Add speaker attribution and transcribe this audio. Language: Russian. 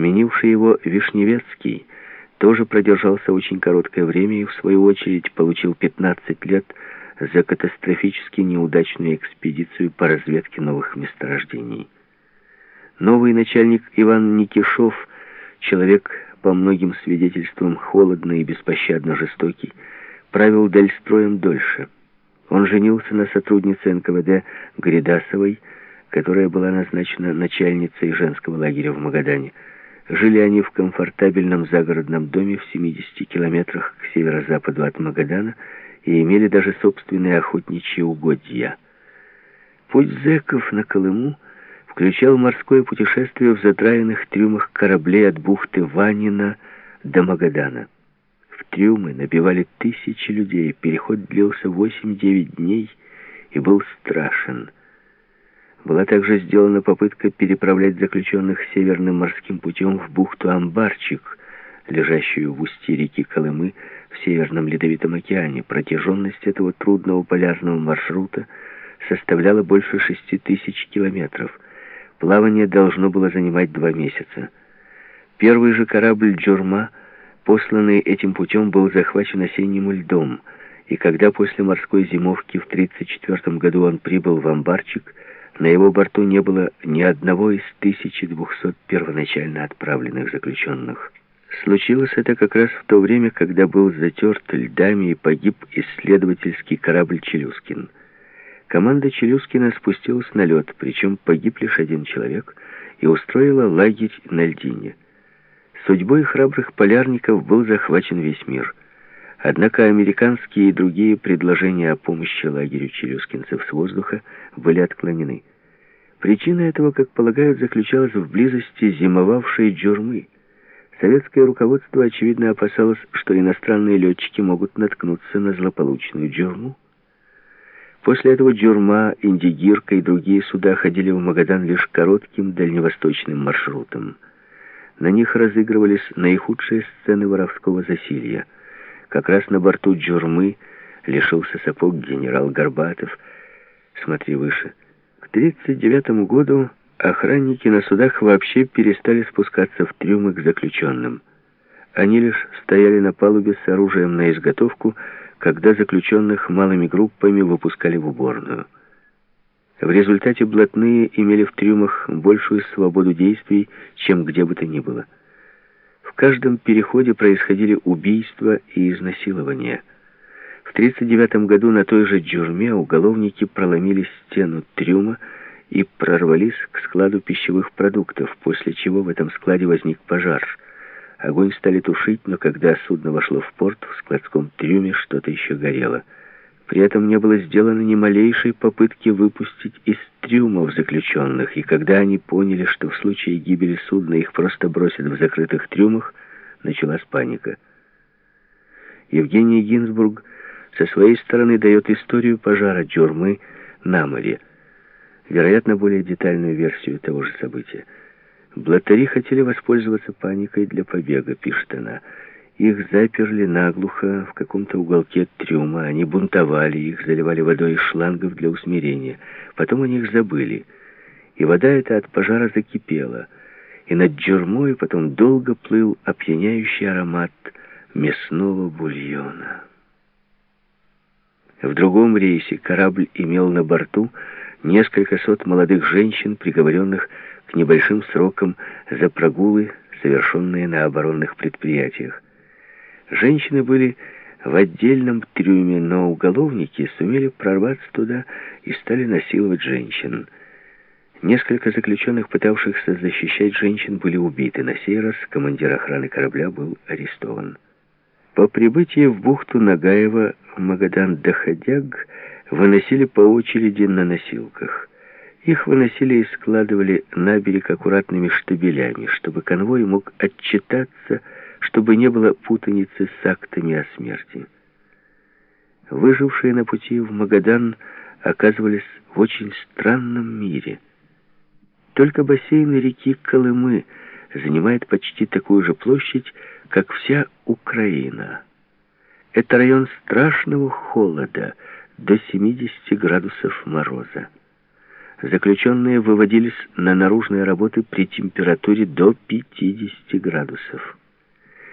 Speaker 1: Сменивший его Вишневецкий тоже продержался очень короткое время и, в свою очередь, получил 15 лет за катастрофически неудачную экспедицию по разведке новых месторождений. Новый начальник Иван Никишов, человек по многим свидетельствам холодный и беспощадно жестокий, правил Дальстроем дольше. Он женился на сотруднице НКВД Гридасовой, которая была назначена начальницей женского лагеря в Магадане. Жили они в комфортабельном загородном доме в 70 километрах к северо-западу от Магадана и имели даже собственные охотничьи угодья. Путь зэков на Колыму включал морское путешествие в задраенных трюмах кораблей от бухты Ванина до Магадана. В трюмы набивали тысячи людей, переход длился 8-9 дней и был страшен. Была также сделана попытка переправлять заключенных северным морским путем в бухту Амбарчик, лежащую в устье реки Колымы в Северном Ледовитом океане. Протяженность этого трудного полярного маршрута составляла больше шести тысяч километров. Плавание должно было занимать два месяца. Первый же корабль «Джурма», посланный этим путем, был захвачен осенним льдом, и когда после морской зимовки в 1934 году он прибыл в Амбарчик, на его борту не было ни одного из 1200 первоначально отправленных заключенных. Случилось это как раз в то время, когда был затерт льдами и погиб исследовательский корабль «Челюскин». Команда Челюскина спустилась на лед, причем погиб лишь один человек, и устроила лагерь на льдине. Судьбой храбрых полярников был захвачен весь мир. Однако американские и другие предложения о помощи лагерю челюскинцев с воздуха были отклонены. Причина этого, как полагают, заключалась в близости зимовавшей джурмы. Советское руководство, очевидно, опасалось, что иностранные летчики могут наткнуться на злополучную джурму. После этого Джурма, Индигирка и другие суда ходили в Магадан лишь коротким дальневосточным маршрутом. На них разыгрывались наихудшие сцены воровского засилья. Как раз на борту Джурмы лишился сапог генерал Горбатов. Смотри выше. К 1939 году охранники на судах вообще перестали спускаться в трюмы к заключенным. Они лишь стояли на палубе с оружием на изготовку, когда заключенных малыми группами выпускали в уборную. В результате блатные имели в трюмах большую свободу действий, чем где бы то ни было. Каждом переходе происходили убийства и изнасилования. В 1939 году на той же джурме уголовники проломили стену трюма и прорвались к складу пищевых продуктов, после чего в этом складе возник пожар – Огонь стали тушить, но когда судно вошло в порт, в складском трюме что-то еще горело. При этом не было сделано ни малейшей попытки выпустить из трюмов заключенных, и когда они поняли, что в случае гибели судна их просто бросят в закрытых трюмах, началась паника. Евгений Гинзбург со своей стороны дает историю пожара Джурмы на море, вероятно, более детальную версию того же события. Блатари хотели воспользоваться паникой для побега, пишет она. Их заперли наглухо в каком-то уголке трюма. Они бунтовали, их заливали водой из шлангов для усмирения. Потом о них забыли. И вода эта от пожара закипела. И над джурмой потом долго плыл опьяняющий аромат мясного бульона. В другом рейсе корабль имел на борту несколько сот молодых женщин, приговоренных к небольшим срокам за прогулы, совершенные на оборонных предприятиях. Женщины были в отдельном трюме, но уголовники сумели прорваться туда и стали насиловать женщин. Несколько заключенных, пытавшихся защищать женщин, были убиты. На сей раз командир охраны корабля был арестован. По прибытии в бухту Нагаева Магадан-Дахадяг выносили по очереди на носилках. Их выносили и складывали на берег аккуратными штабелями, чтобы конвой мог отчитаться, чтобы не было путаницы с актами о смерти. Выжившие на пути в Магадан оказывались в очень странном мире. Только бассейн реки Колымы занимает почти такую же площадь, как вся Украина. Это район страшного холода, до 70 градусов мороза. заключенные выводились на наружные работы при температуре до 50 градусов.